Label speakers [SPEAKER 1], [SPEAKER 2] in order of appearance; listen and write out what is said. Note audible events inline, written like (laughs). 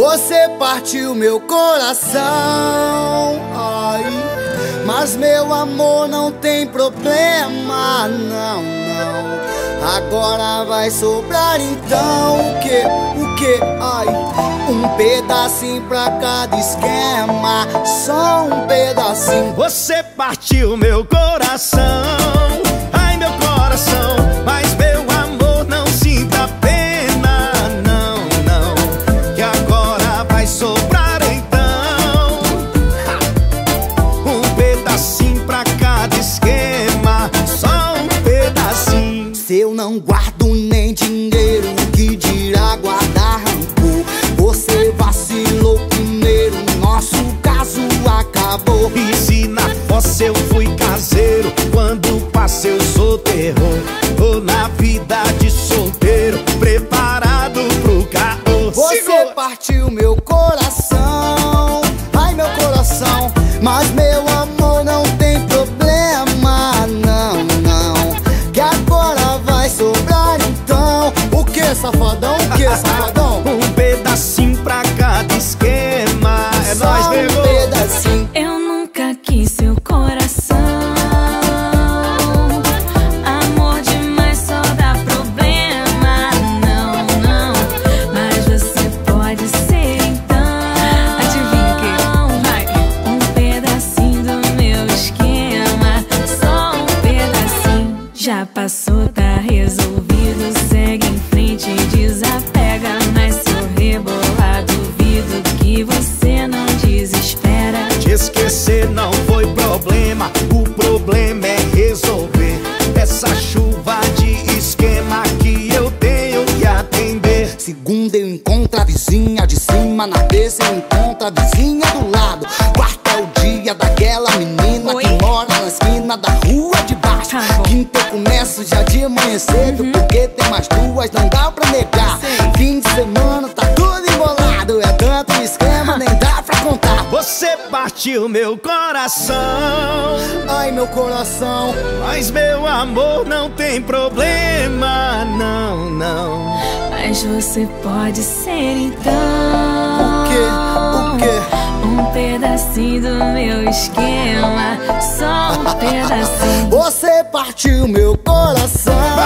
[SPEAKER 1] Você partiu meu coração. Ai, mas meu amor não tem problema, não, não. Agora vai sobrar então o que? O que? Ai, um pedacinho pra cada esquema, só um pedacinho.
[SPEAKER 2] Você partiu meu coração.
[SPEAKER 1] Eu não guardo nem dinheiro, que dirá guardar rancor? Você vacilou primeiro, nosso caso acabou.
[SPEAKER 2] E se na fossa eu fui caseiro, quando passei eu sou terror.
[SPEAKER 1] Que, safadão? Que, safadão?
[SPEAKER 2] um pedacinho pra cada esquema
[SPEAKER 1] É Só nóis, um pedacinho Segunda eu encontro a vizinha de cima, na terça eu encontro a vizinha do lado. Quarta é o dia daquela menina
[SPEAKER 3] Oi?
[SPEAKER 1] que mora na esquina da rua de baixo.
[SPEAKER 3] Tá.
[SPEAKER 1] Quinta eu começo já de manhã cedo, porque tem mais duas, não dá pra negar.
[SPEAKER 3] Sei.
[SPEAKER 1] Fim de semana tá tudo embolado, é tanto esquema, nem dá pra contar.
[SPEAKER 2] Você partiu meu coração,
[SPEAKER 1] Ai meu coração,
[SPEAKER 2] mas meu amor não tem problema, não, não.
[SPEAKER 3] Mas você pode ser então
[SPEAKER 1] o que, o que?
[SPEAKER 3] Um pedacinho do meu esquema Só um (laughs) pedacinho
[SPEAKER 1] Você partiu meu coração.